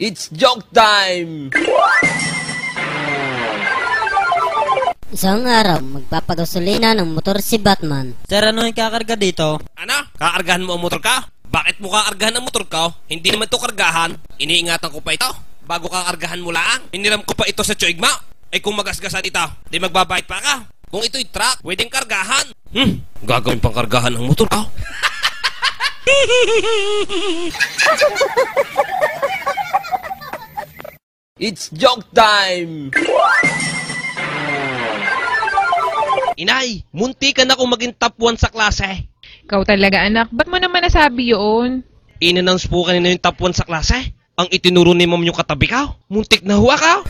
It's joke time! Isang araw, magpapagasolina ng motor si Batman. Sir, ano yung kakarga dito? Ano? Kaargahan mo ang motor ka? Bakit mo kaargahan ang motor ka? Hindi naman to kargahan. Iniingatan ko pa ito. Bago kaargahan mo lang. Iniram ko pa ito sa tsuigma. Ay kung magasgasan ito, di magbabayad pa ka. Kung ito'y truck, pwedeng kargahan. Hmm, gagawin pang kargahan ang motor ka. It's joke time! Inay, munti ka na kung maging top 1 sa klase. Ikaw talaga anak, ba't mo naman nasabi yun? In-announce po kanina yung top 1 sa klase. Ang itinuro ni ma'am yung katabi ka. Muntik na huwa ka.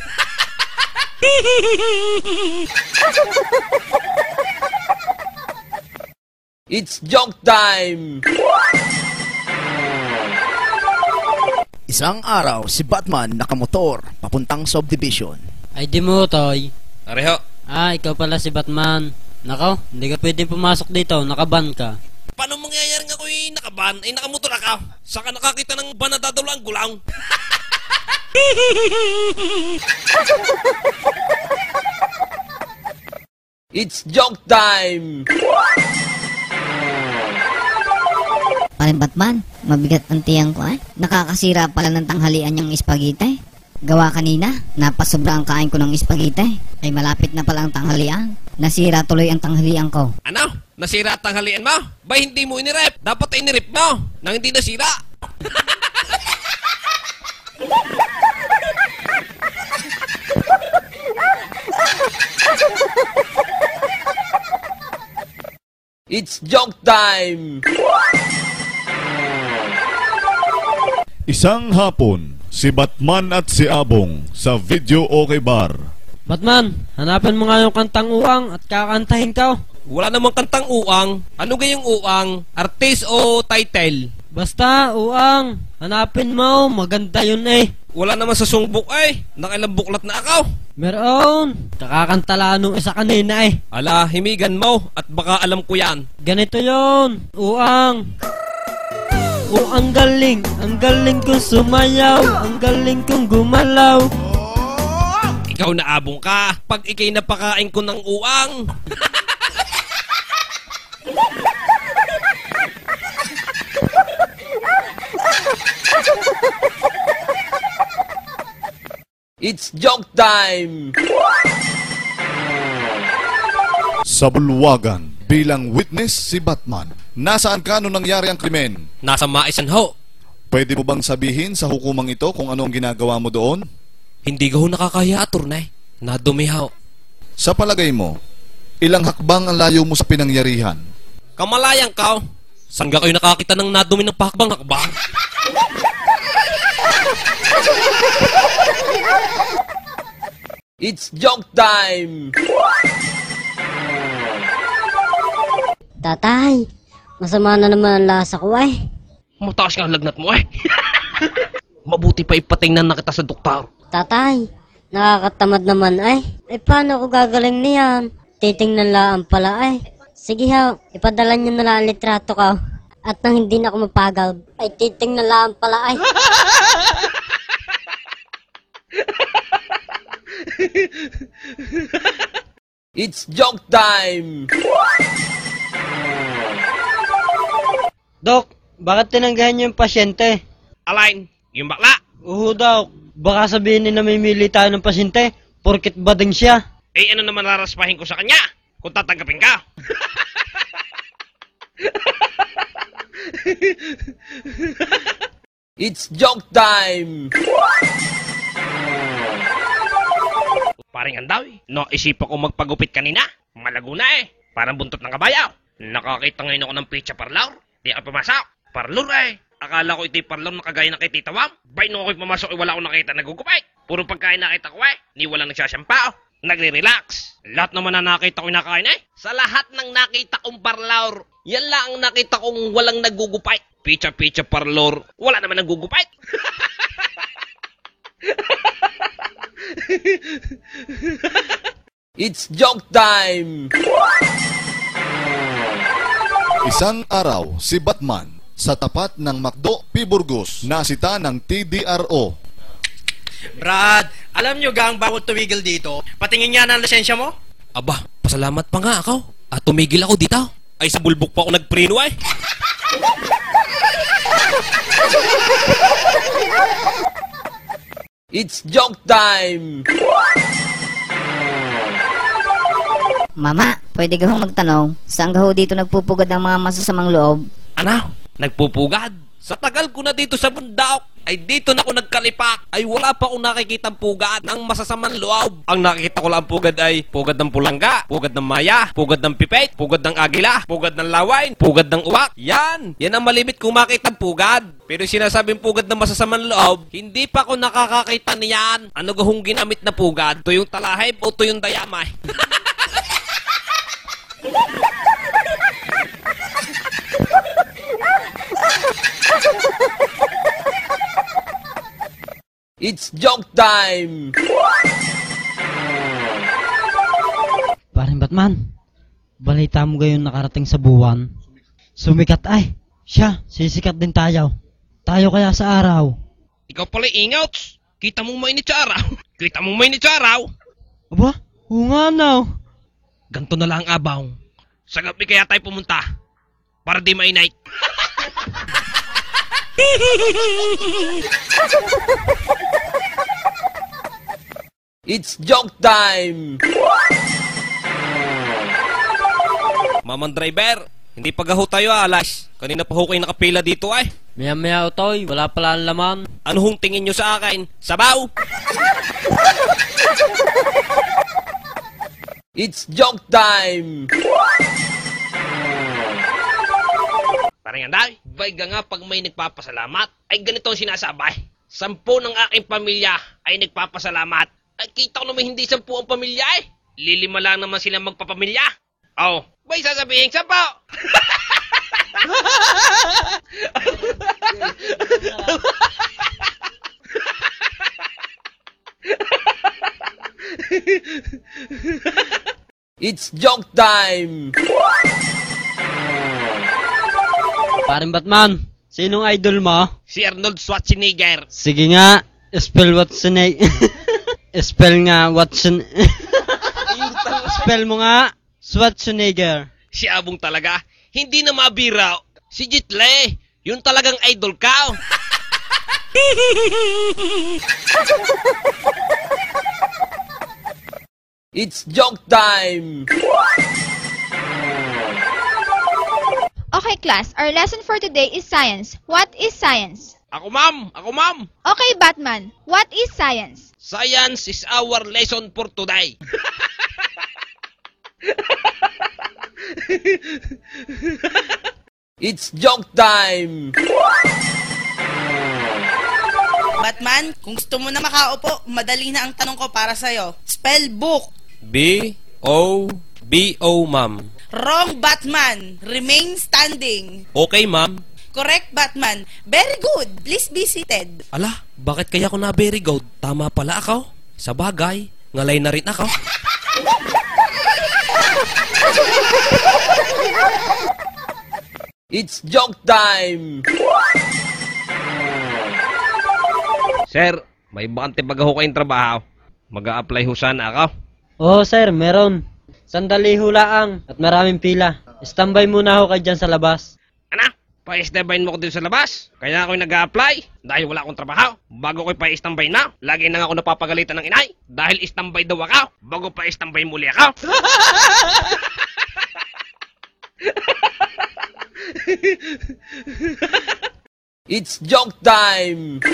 It's joke time! Isang araw, si Batman nakamotor papuntang subdivision. Ay di mo, Toy. Areho, Ah, ikaw pala si Batman. Nako, hindi ka pwedeng pumasok dito, nakaban ka. paano mangyayari nga ako'y nakaban? Ay nakamotor ka. Saka nakakita ng ban na dadalo ang gulang. It's joke time! Parin Batman, mabigat ang tiyang ko eh. Nakakasira pala ng tanghalian yung spaghetti. Gawa kanina, napasobra ang kain ko ng spaghetti. Ay malapit na pala ang tanghalian. Nasira tuloy ang tanghalian ko. Ano? Nasira at tanghalian mo? Ba hindi mo inirep? Dapat inirep mo nang hindi nasira. It's joke time! Isang hapon, si Batman at si Abong sa Video Okay Bar. Batman, hanapin mo nga yung kantang uang at kakantahin ka. Wala namang kantang uang. Ano gayong uang? Artist o title? Basta, uang. Hanapin mo, maganda yun eh. Wala naman sa songbok ay. Nakailang buklat na ako. Meron. Kakakanta lang nung isa kanina eh. Ala, himigan mo at baka alam ko yan. Ganito yon, uang. Oh, ang galing, ang galing kong sumayaw, ang galing kong gumalaw. Ikaw na abong ka. Pag ikay napakain ko ng uang. It's joke time! Sa bulwagan, bilang witness si Batman. Nasaan ka nung nangyari ang krimen? Nasa maisan ho. Pwede mo bang sabihin sa hukumang ito kung ano ang ginagawa mo doon? Hindi ka ho nakakaya, aturnay. Nadumihaw. Sa palagay mo, ilang hakbang ang layo mo sa pinangyarihan? Kamalayang ka. Saan ka kayo nakakita ng nadumi ng pakbang hakbang? It's joke time! Tatay, masama na naman ang lasa ko eh. Mataas nga ang lagnat mo eh. Mabuti pa ipatingnan na kita sa doktor. Tatay, nakakatamad naman ay. Eh paano ako gagaling niyan? Titingnan lang pala ay. Sige ha, ipadala niyo na lang ang litrato ko. At nang hindi na ako mapagod, ay titingnan lang pala ay. It's joke time! Dok, bakit tinanggahan niyo yung pasyente? Alain, yung bakla. Oo daw, baka sabihin ni namimili tayo ng pasyente, porkit bading siya. Eh ano naman laraspahin ko sa kanya? Kung tatanggapin ka. It's joke time! Paring andaw eh. No, isipan ko magpagupit kanina. Malago na eh. Parang buntot ng kabayaw. Nakakita ngayon ako ng pizza parlor. Di ako pumasok. Parlor eh. Akala ko ito'y parlor na kay Tita Wam. Bay nung ako'y pumasok eh wala akong nakita nagugupit. Puro pagkain nakita ko eh. Ni walang nagsasampao. Nagre-relax. Lahat naman na nakita ko nakain eh. Sa lahat ng nakita kong parlor, yan lang ang nakita kong walang nagugupit. Pizza pizza parlor, wala naman nagugupit. It's joke time! Isang araw, si Batman sa tapat ng McDo P. Burgos nasita ng TDRO. Brad, alam nyo gang bawal tumigil dito? Patingin nga ng lisensya mo? Aba, pasalamat pa nga ako. At tumigil ako dito. Ay sa bulbok pa ako nagpreno ay. It's joke time! Mama, pwede ka magtanong, saan ka ho dito nagpupugad ng mga masasamang loob? Ano? Nagpupugad? Sa tagal ko na dito sa bundok, ay dito na ako nagkalipak. Ay wala pa akong nakikitang pugad ng masasamang loob. Ang nakikita ko lang pugad ay pugad ng pulangga, pugad ng maya, pugad ng pipet, pugad ng agila, pugad ng lawain, pugad ng uwak. Yan! Yan ang malimit kong makitang pugad. Pero sinasabing pugad ng masasamang loob, hindi pa ako nakakakita niyan. Ano gahong ginamit na pugad? Tuyong talahib o tuyong dayamay? It's joke time! Paring Batman, balita mo gayon nakarating sa buwan. Sumikat ay, siya, sisikat din tayo. Tayo kaya sa araw. Ikaw pala ingouts. Kita mo mainit sa araw. Kita mo mainit sa araw. Aba, oo nga no. Ganto na lang ang abaw. Sa gabi kaya tayo pumunta. Para di mainit. It's joke time! Mamang driver, hindi pa gaho tayo alas. Kanina pa ho kayo nakapila dito ay. Maya maya utoy, wala pala ang laman. Ano hong tingin nyo sa akin? Sabaw! It's joke time! Parang anday, bay ka nga pag may nagpapasalamat, ay ganito ang sinasabay. Sampu ng aking pamilya ay nagpapasalamat. Ay kita ko naman hindi sampu ang pamilya eh. Lilima lang naman sila magpapamilya. Oh, bay sasabihin sampu. It's joke time! Paring Batman, sinong idol mo? si Arnold Schwarzenegger. Sige nga, spell Watson Spell nga Watson. spell mo nga, Schwarzenegger. Si Abong talaga. Hindi na mabira. Si Jitle. Yun talagang idol ka. It's joke time! Okay, class. Our lesson for today is science. What is science? Ako ma'am. Ako ma'am. Okay, Batman. What is science? Science is our lesson for today. It's joke time! Batman, kung gusto mo na makaupo, madali na ang tanong ko para sa'yo. Spell book. B-O-B-O, ma'am. Wrong, Batman. Remain standing. Okay, ma'am. Correct, Batman. Very good. Please be seated. Ala, bakit kaya ako na very good? Tama pala ako. Sa bagay, ngalay na rin ako. It's joke time! Sir, may bakante baga ho kayong trabaho. mag apply ho sana ako. Oo sir, meron. Sandali hulaang at maraming pila. Standby muna ako kayo dyan sa labas. Ano? Pa-istambayin mo ko dito sa labas. Kaya ako nag apply dahil wala akong trabaho. Bago ko pa-istambay na, lagi na nga ako napapagalitan ng inay. Dahil istambay daw ako, bago pa-istambay muli ako. It's joke time!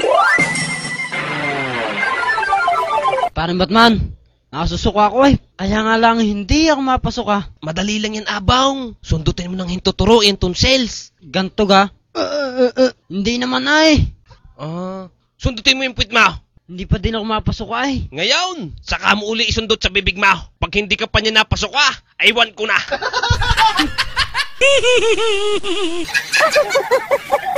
Paring Batman, nakasusuko ako eh. Kaya nga lang hindi ako mapasok ah. Madali lang yan, abang. Sundutin mo ng hintuturo yung tonsils. Ganto ga? Uh, uh, uh, hindi naman ay. Ah, sundutin mo yung puwit mo. Hindi pa din ako mapasok ay. Ngayon, saka mo uli isundot sa bibig mo. Pag hindi ka pa niya napasok ah, aywan ko na.